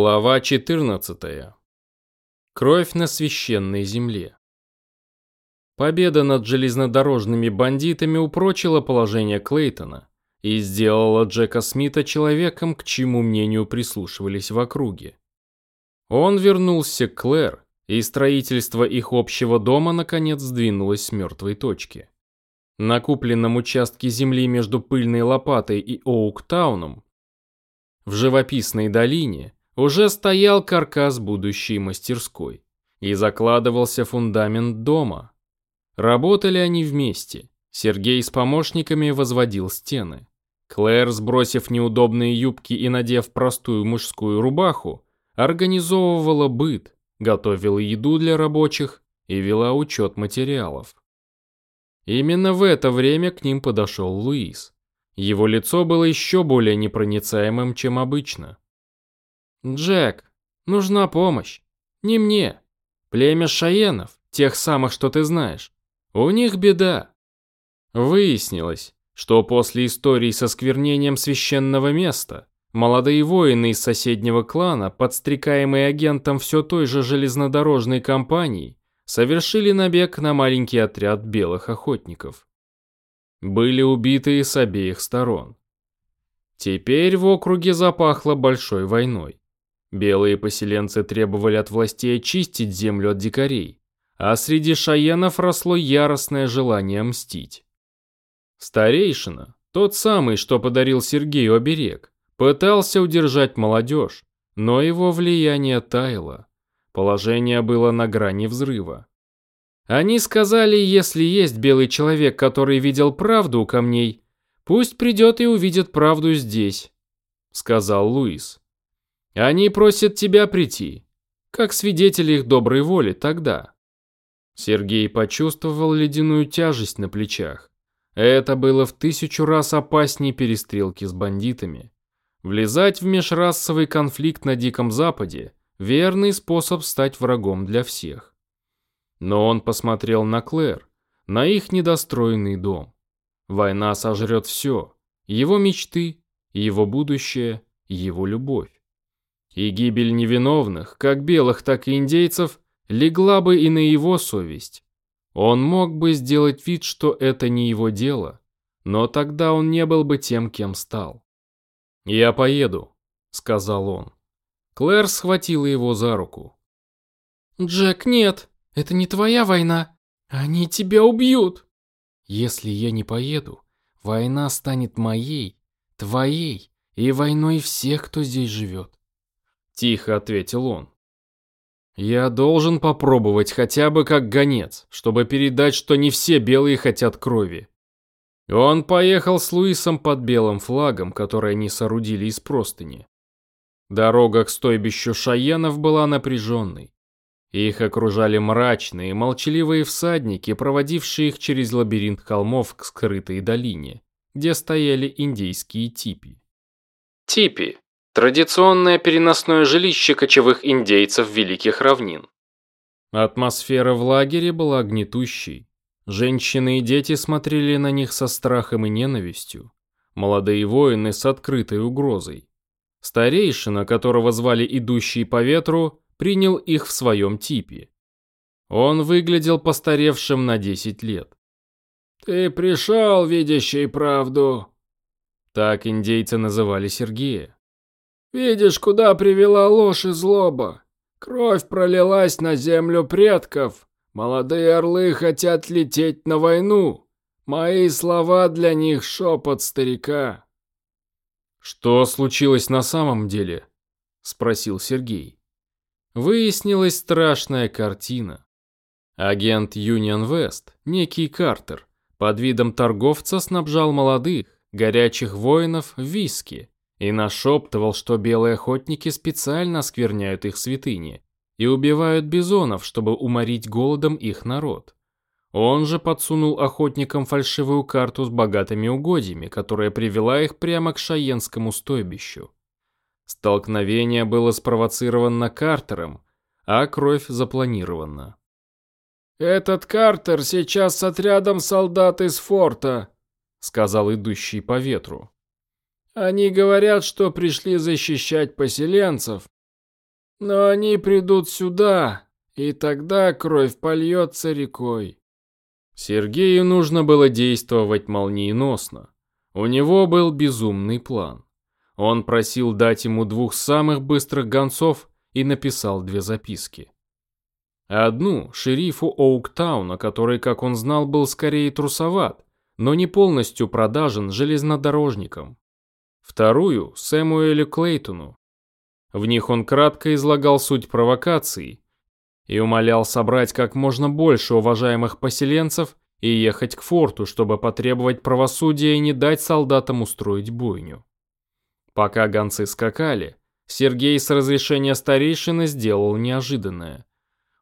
Глава 14. Кровь на священной земле. Победа над железнодорожными бандитами упрочила положение Клейтона и сделала Джека Смита человеком, к чему мнению прислушивались в округе. Он вернулся к Клэр, и строительство их общего дома наконец сдвинулось с мертвой точки. На купленном участке земли между Пыльной Лопатой и Оуктауном в живописной долине уже стоял каркас будущей мастерской и закладывался фундамент дома. Работали они вместе. Сергей с помощниками возводил стены. Клэр, сбросив неудобные юбки и надев простую мужскую рубаху, организовывала быт, готовила еду для рабочих и вела учет материалов. Именно в это время к ним подошел Луис. Его лицо было еще более непроницаемым, чем обычно. «Джек, нужна помощь. Не мне. Племя Шаенов, тех самых, что ты знаешь. У них беда». Выяснилось, что после истории со сквернением священного места, молодые воины из соседнего клана, подстрекаемые агентом все той же железнодорожной компании, совершили набег на маленький отряд белых охотников. Были убиты с обеих сторон. Теперь в округе запахло большой войной. Белые поселенцы требовали от властей очистить землю от дикарей, а среди шаенов росло яростное желание мстить. Старейшина, тот самый, что подарил Сергею оберег, пытался удержать молодежь, но его влияние таяло. Положение было на грани взрыва. Они сказали, если есть белый человек, который видел правду у камней, пусть придет и увидит правду здесь, сказал Луис. Они просят тебя прийти, как свидетели их доброй воли тогда. Сергей почувствовал ледяную тяжесть на плечах. Это было в тысячу раз опаснее перестрелки с бандитами. Влезать в межрасовый конфликт на Диком Западе – верный способ стать врагом для всех. Но он посмотрел на Клэр, на их недостроенный дом. Война сожрет все – его мечты, его будущее, его любовь. И гибель невиновных, как белых, так и индейцев, легла бы и на его совесть. Он мог бы сделать вид, что это не его дело, но тогда он не был бы тем, кем стал. «Я поеду», — сказал он. Клэр схватила его за руку. «Джек, нет, это не твоя война. Они тебя убьют». «Если я не поеду, война станет моей, твоей и войной всех, кто здесь живет. Тихо ответил он. Я должен попробовать хотя бы как гонец, чтобы передать, что не все белые хотят крови. Он поехал с Луисом под белым флагом, который они соорудили из простыни. Дорога к стойбищу Шаенов была напряженной. Их окружали мрачные, молчаливые всадники, проводившие их через лабиринт холмов к скрытой долине, где стояли индейские типи. Типи Традиционное переносное жилище кочевых индейцев Великих Равнин. Атмосфера в лагере была гнетущей. Женщины и дети смотрели на них со страхом и ненавистью. Молодые воины с открытой угрозой. Старейшина, которого звали «Идущий по ветру», принял их в своем типе. Он выглядел постаревшим на 10 лет. «Ты пришел, видящий правду!» Так индейцы называли Сергея. Видишь, куда привела ложь и злоба? Кровь пролилась на землю предков. Молодые орлы хотят лететь на войну. Мои слова для них шепот старика. Что случилось на самом деле? Спросил Сергей. Выяснилась страшная картина. Агент Union West, некий Картер, под видом торговца снабжал молодых, горячих воинов виски, и нашептывал, что белые охотники специально оскверняют их святыни и убивают бизонов, чтобы уморить голодом их народ. Он же подсунул охотникам фальшивую карту с богатыми угодьями, которая привела их прямо к Шаенскому стойбищу. Столкновение было спровоцировано Картером, а кровь запланирована. «Этот Картер сейчас с отрядом солдат из форта», — сказал идущий по ветру. Они говорят, что пришли защищать поселенцев, Но они придут сюда, и тогда кровь польется рекой. Сергею нужно было действовать молниеносно. У него был безумный план. Он просил дать ему двух самых быстрых гонцов и написал две записки. Одну шерифу Оуктауна, который, как он знал, был скорее трусоват, но не полностью продажен железнодорожникам. Вторую Сэмуэлю Клейтону. В них он кратко излагал суть провокации и умолял собрать как можно больше уважаемых поселенцев и ехать к форту, чтобы потребовать правосудия и не дать солдатам устроить бойню. Пока гонцы скакали, Сергей с разрешения старейшины сделал неожиданное.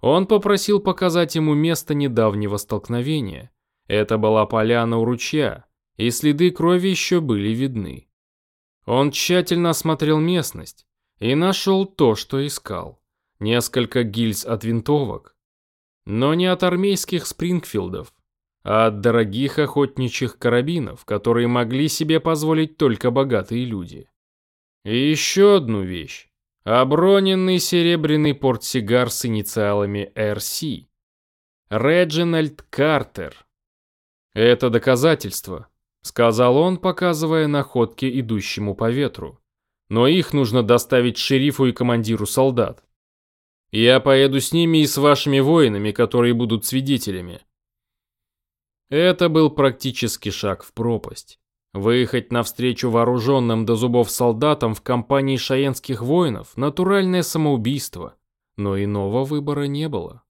Он попросил показать ему место недавнего столкновения. Это была поляна у ручья, и следы крови еще были видны. Он тщательно осмотрел местность и нашел то, что искал. Несколько гильз от винтовок. Но не от армейских спрингфилдов, а от дорогих охотничьих карабинов, которые могли себе позволить только богатые люди. И еще одну вещь. Оброненный серебряный портсигар с инициалами RC. Реджинальд Картер. Это доказательство, сказал он, показывая находки идущему по ветру. Но их нужно доставить шерифу и командиру солдат. Я поеду с ними и с вашими воинами, которые будут свидетелями. Это был практически шаг в пропасть. Выехать навстречу вооруженным до зубов солдатам в компании шаенских воинов – натуральное самоубийство, но иного выбора не было.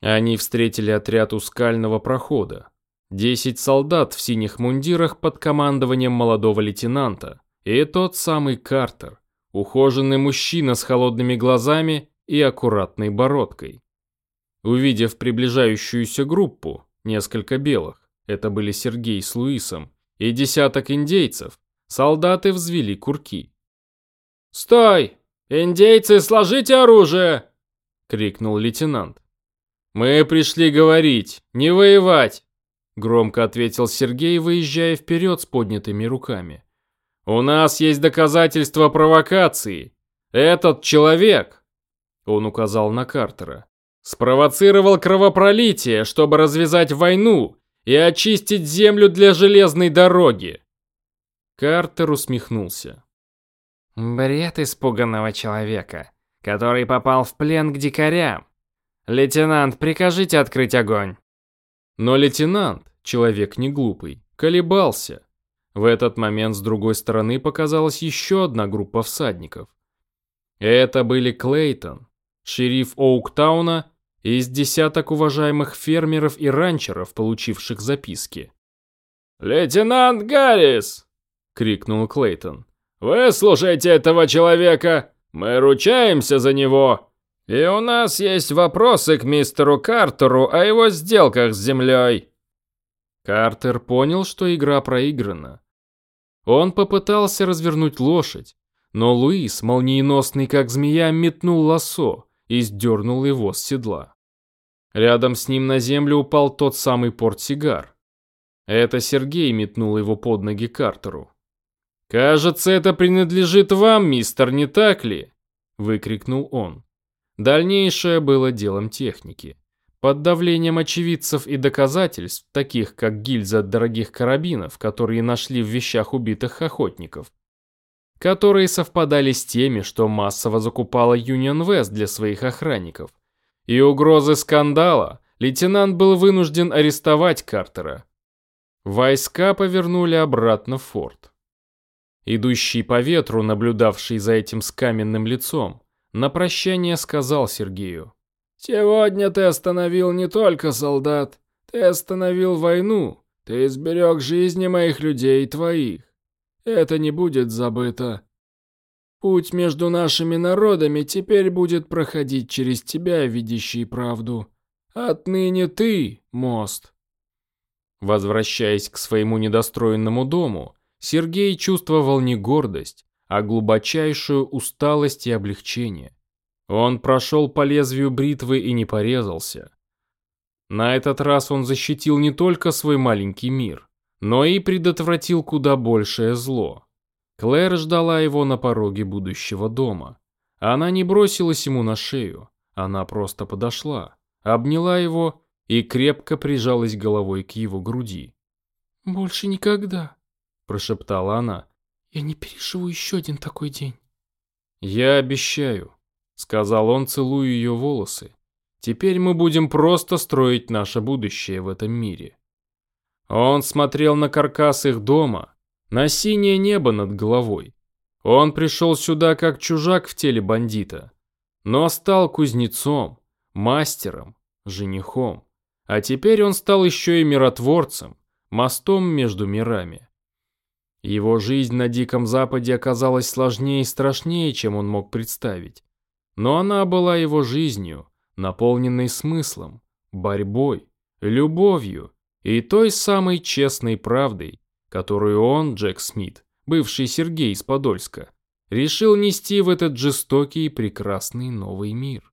Они встретили отряд у скального прохода. Десять солдат в синих мундирах под командованием молодого лейтенанта и тот самый Картер, ухоженный мужчина с холодными глазами и аккуратной бородкой. Увидев приближающуюся группу, несколько белых, это были Сергей с Луисом, и десяток индейцев, солдаты взвели курки. «Стой! Индейцы, сложите оружие!» — крикнул лейтенант. «Мы пришли говорить, не воевать!» — громко ответил Сергей, выезжая вперед с поднятыми руками. «У нас есть доказательства провокации. Этот человек...» — он указал на Картера. «Спровоцировал кровопролитие, чтобы развязать войну и очистить землю для железной дороги. Картер усмехнулся. Бред испуганного человека, который попал в плен к дикарям. Лейтенант, прикажите открыть огонь. Но лейтенант, человек не глупый, колебался. В этот момент с другой стороны показалась еще одна группа всадников. Это были Клейтон, шериф Оуктауна из десяток уважаемых фермеров и ранчеров, получивших записки. «Лейтенант Гаррис!» — крикнул Клейтон. «Вы слушайте этого человека! Мы ручаемся за него! И у нас есть вопросы к мистеру Картеру о его сделках с землей!» Картер понял, что игра проиграна. Он попытался развернуть лошадь, но Луис, молниеносный как змея, метнул лассо, и сдернул его с седла. Рядом с ним на землю упал тот самый портсигар. Это Сергей метнул его под ноги Картеру. «Кажется, это принадлежит вам, мистер, не так ли?» – выкрикнул он. Дальнейшее было делом техники. Под давлением очевидцев и доказательств, таких как гильзы от дорогих карабинов, которые нашли в вещах убитых охотников, которые совпадали с теми, что массово закупала Union West для своих охранников. И угрозы скандала лейтенант был вынужден арестовать Картера. Войска повернули обратно в форт. Идущий по ветру, наблюдавший за этим с каменным лицом, на прощание сказал Сергею. «Сегодня ты остановил не только солдат, ты остановил войну, ты изберег жизни моих людей и твоих. Это не будет забыто. Путь между нашими народами теперь будет проходить через тебя, видящий правду. Отныне ты — мост. Возвращаясь к своему недостроенному дому, Сергей чувствовал не гордость, а глубочайшую усталость и облегчение. Он прошел по лезвию бритвы и не порезался. На этот раз он защитил не только свой маленький мир, но и предотвратил куда большее зло. Клэр ждала его на пороге будущего дома. Она не бросилась ему на шею, она просто подошла, обняла его и крепко прижалась головой к его груди. «Больше никогда», – прошептала она. «Я не переживу еще один такой день». «Я обещаю», – сказал он, целуя ее волосы. «Теперь мы будем просто строить наше будущее в этом мире». Он смотрел на каркас их дома, на синее небо над головой. Он пришел сюда как чужак в теле бандита, но стал кузнецом, мастером, женихом. А теперь он стал еще и миротворцем, мостом между мирами. Его жизнь на Диком Западе оказалась сложнее и страшнее, чем он мог представить. Но она была его жизнью, наполненной смыслом, борьбой, любовью и той самой честной правдой, которую он, Джек Смит, бывший Сергей из Подольска, решил нести в этот жестокий и прекрасный новый мир.